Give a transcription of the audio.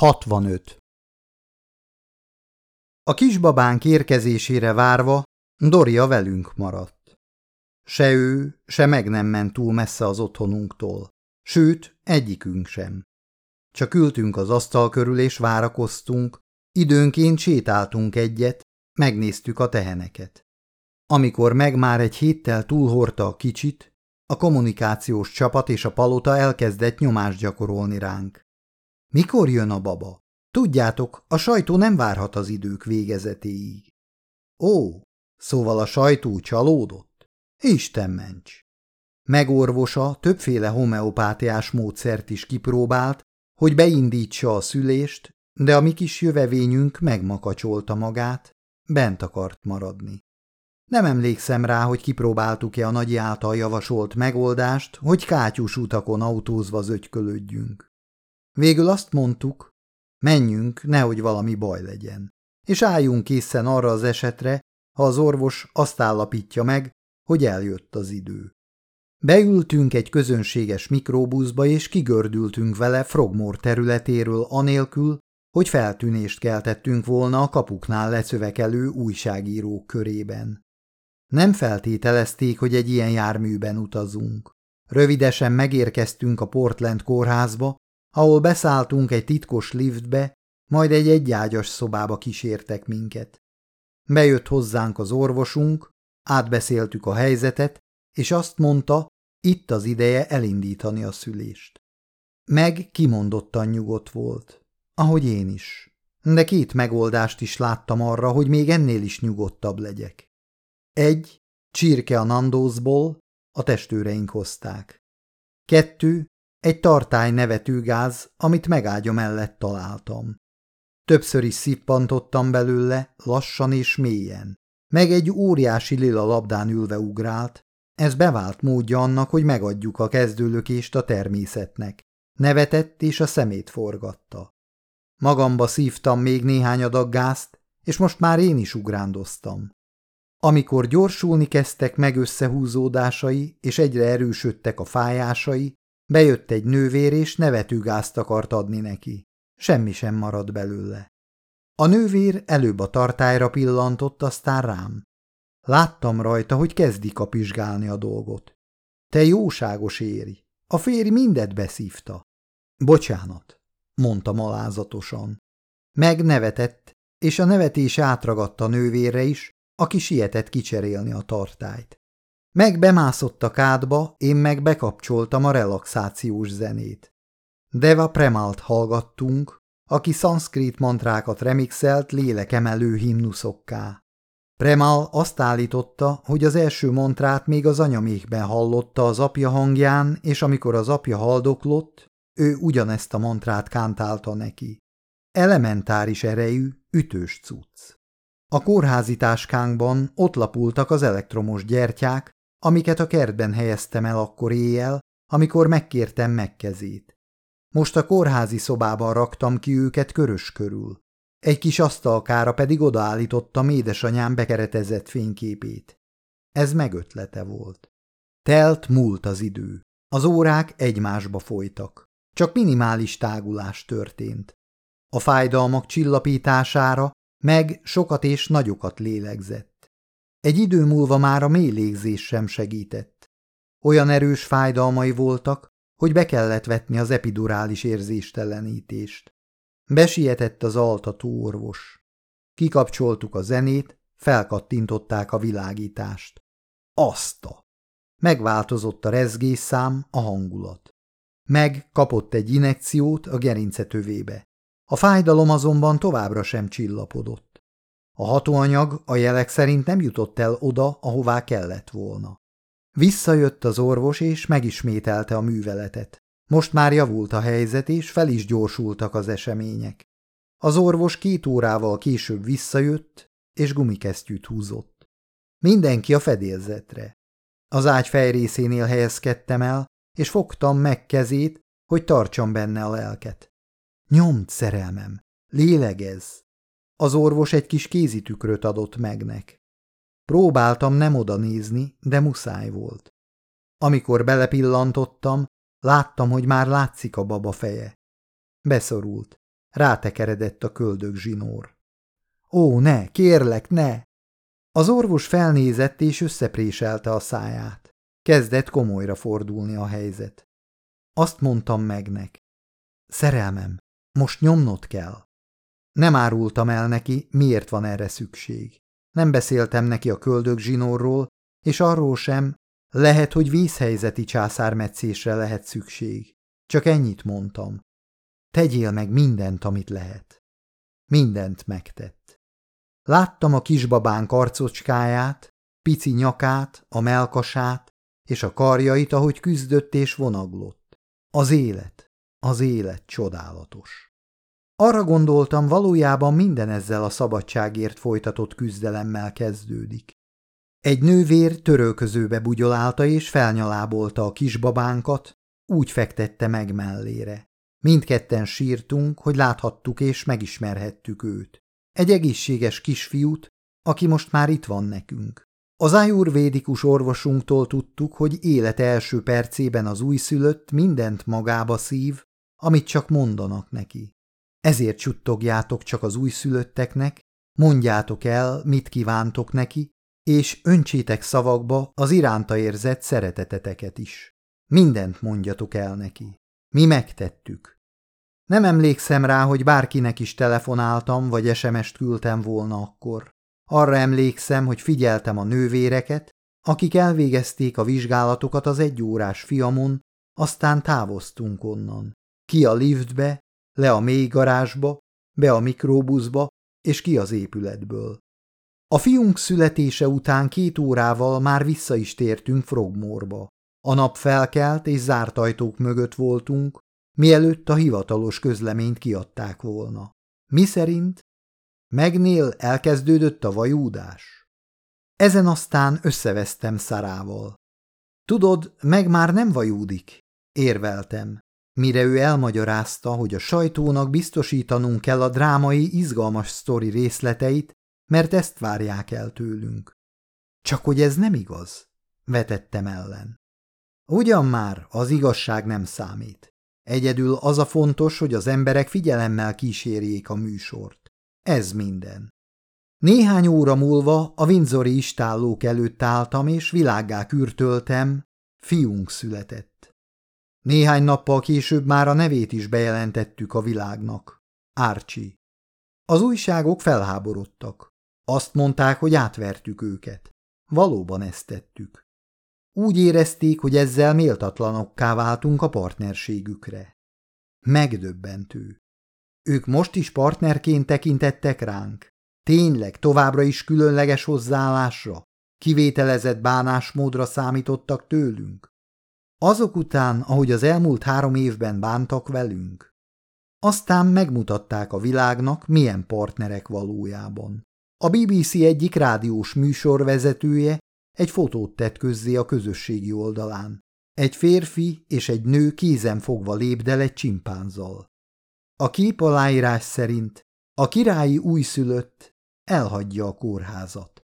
65 A kisbabánk érkezésére várva Doria velünk maradt. Se ő, se meg nem ment túl messze az otthonunktól, sőt, egyikünk sem. Csak ültünk az asztal körül és várakoztunk, időnként sétáltunk egyet, megnéztük a teheneket. Amikor meg már egy héttel túlhorta a kicsit, a kommunikációs csapat és a palota elkezdett nyomást gyakorolni ránk. Mikor jön a baba? Tudjátok, a sajtó nem várhat az idők végezetéig. Ó, szóval a sajtó csalódott? Isten ments! Megorvosa többféle homeopátiás módszert is kipróbált, hogy beindítsa a szülést, de a mi kis jövevényünk megmakacsolta magát, bent akart maradni. Nem emlékszem rá, hogy kipróbáltuk-e a nagyi által javasolt megoldást, hogy kátyús utakon autózva zögykölődjünk. Végül azt mondtuk, menjünk, nehogy valami baj legyen, és álljunk készen arra az esetre, ha az orvos azt állapítja meg, hogy eljött az idő. Beültünk egy közönséges mikróbuszba, és kigördültünk vele Frogmore területéről anélkül, hogy feltűnést keltettünk volna a kapuknál lecövekelő újságírók körében. Nem feltételezték, hogy egy ilyen járműben utazunk. Rövidesen megérkeztünk a Portland kórházba, ahol beszálltunk egy titkos liftbe, majd egy egyágyas szobába kísértek minket. Bejött hozzánk az orvosunk, átbeszéltük a helyzetet, és azt mondta, itt az ideje elindítani a szülést. Meg kimondottan nyugodt volt, ahogy én is. De két megoldást is láttam arra, hogy még ennél is nyugodtabb legyek. Egy, csirke a nandózból, a testőreink hozták. Kettő, egy tartály nevető gáz, amit megágya mellett találtam. Többször is szippantottam belőle, lassan és mélyen. Meg egy óriási lila labdán ülve ugrált, ez bevált módja annak, hogy megadjuk a kezdőlökést a természetnek. Nevetett és a szemét forgatta. Magamba szívtam még néhány adag gázt, és most már én is ugrándoztam. Amikor gyorsulni kezdtek meg összehúzódásai, és egyre erősödtek a fájásai, bejött egy nővér, és nevetőgázt akart adni neki. Semmi sem maradt belőle. A nővér előbb a tartályra pillantott, aztán rám. Láttam rajta, hogy kezdi kapizsgálni a dolgot. Te jóságos éri. A férj mindet beszívta. Bocsánat, mondta malázatosan. Megnevetett, és a nevetés átragadta a nővérre is, aki sietett kicserélni a tartályt. Meg bemászott a kádba, én meg bekapcsoltam a relaxációs zenét. Deva Premalt hallgattunk, aki szanszkrit mantrákat remixelt lélekemelő himnuszokká. Premal azt állította, hogy az első mantrát még az anyamékben hallotta az apja hangján, és amikor az apja haldoklott, ő ugyanezt a mantrát kántálta neki. Elementáris erejű, ütős cucc. A kórházi táskánkban ott lapultak az elektromos gyertyák, amiket a kertben helyeztem el akkor éjjel, amikor megkértem megkezét. Most a kórházi szobában raktam ki őket körös körül. Egy kis asztalkára pedig odaállítottam édesanyám bekeretezett fényképét. Ez megötlete volt. Telt múlt az idő. Az órák egymásba folytak. Csak minimális tágulás történt. A fájdalmak csillapítására meg sokat és nagyokat lélegzett. Egy idő múlva már a mély légzés sem segített. Olyan erős fájdalmai voltak, hogy be kellett vetni az epidurális érzéstelenítést. Besietett az altató orvos. Kikapcsoltuk a zenét, felkattintották a világítást. Aszta! Megváltozott a rezgésszám, a hangulat. Meg kapott egy inekciót a gerincetövébe. A fájdalom azonban továbbra sem csillapodott. A hatóanyag a jelek szerint nem jutott el oda, ahová kellett volna. Visszajött az orvos, és megismételte a műveletet. Most már javult a helyzet, és fel is gyorsultak az események. Az orvos két órával később visszajött, és gumikesztyűt húzott. Mindenki a fedélzetre. Az ágy fejrészénél helyezkedtem el, és fogtam meg kezét, hogy tartsam benne a lelket. Nyomd, szerelmem, lélegez! Az orvos egy kis kézitükröt adott megnek. Próbáltam nem oda nézni, de muszáj volt. Amikor belepillantottam, láttam, hogy már látszik a baba feje. Beszorult. Rátekeredett a köldög zsinór. Ó, ne, kérlek, ne! Az orvos felnézett és összepréselte a száját. Kezdett komolyra fordulni a helyzet. Azt mondtam megnek. Szerelmem, most nyomnod kell. Nem árultam el neki, miért van erre szükség. Nem beszéltem neki a köldög zsinórról, és arról sem, lehet, hogy vízhelyzeti császármetszésre lehet szükség. Csak ennyit mondtam. Tegyél meg mindent, amit lehet. Mindent megtett. Láttam a kisbabán karcocskáját, pici nyakát, a melkasát és a karjait, ahogy küzdött és vonaglott. Az élet, az élet csodálatos. Arra gondoltam, valójában minden ezzel a szabadságért folytatott küzdelemmel kezdődik. Egy nővér törölközőbe bugyolálta és felnyalábolta a kisbabánkat, úgy fektette meg mellére. Mindketten sírtunk, hogy láthattuk és megismerhettük őt. Egy egészséges kisfiút, aki most már itt van nekünk. Az ajurvédikus orvosunktól tudtuk, hogy élet első percében az újszülött mindent magába szív, amit csak mondanak neki. Ezért csuttogjátok csak az újszülötteknek, mondjátok el, mit kívántok neki, és öntsétek szavakba az iránta érzett szereteteteket is. Mindent mondjatok el neki. Mi megtettük. Nem emlékszem rá, hogy bárkinek is telefonáltam, vagy SMS-t küldtem volna akkor. Arra emlékszem, hogy figyeltem a nővéreket, akik elvégezték a vizsgálatokat az egyórás fiamon, aztán távoztunk onnan. Ki a liftbe, le a mély garázsba, be a mikróbuszba, és ki az épületből. A fiunk születése után két órával már vissza is tértünk Frogmorba. A nap felkelt, és zárt ajtók mögött voltunk, mielőtt a hivatalos közleményt kiadták volna. Mi szerint? Megnél elkezdődött a vajúdás. Ezen aztán összevesztem Szarával. Tudod, meg már nem vajúdik, érveltem, mire ő elmagyarázta, hogy a sajtónak biztosítanunk kell a drámai, izgalmas sztori részleteit, mert ezt várják el tőlünk. Csak hogy ez nem igaz, vetettem ellen. Ugyan már, az igazság nem számít. Egyedül az a fontos, hogy az emberek figyelemmel kísérjék a műsort. Ez minden. Néhány óra múlva a Windsori istállók előtt álltam, és világgá kürtöltem, fiunk született. Néhány nappal később már a nevét is bejelentettük a világnak. Árcsi. Az újságok felháborodtak. Azt mondták, hogy átvertük őket. Valóban ezt tettük. Úgy érezték, hogy ezzel méltatlanokká váltunk a partnerségükre. Megdöbbentő. Ők most is partnerként tekintettek ránk. Tényleg továbbra is különleges hozzáállásra, kivételezett bánásmódra számítottak tőlünk. Azok után, ahogy az elmúlt három évben bántak velünk. Aztán megmutatták a világnak, milyen partnerek valójában. A BBC egyik rádiós műsorvezetője egy fotót tett közzé a közösségi oldalán. Egy férfi és egy nő kézen fogva lépdel egy csimpánzal. A kép aláírás szerint a királyi újszülött elhagyja a kórházat.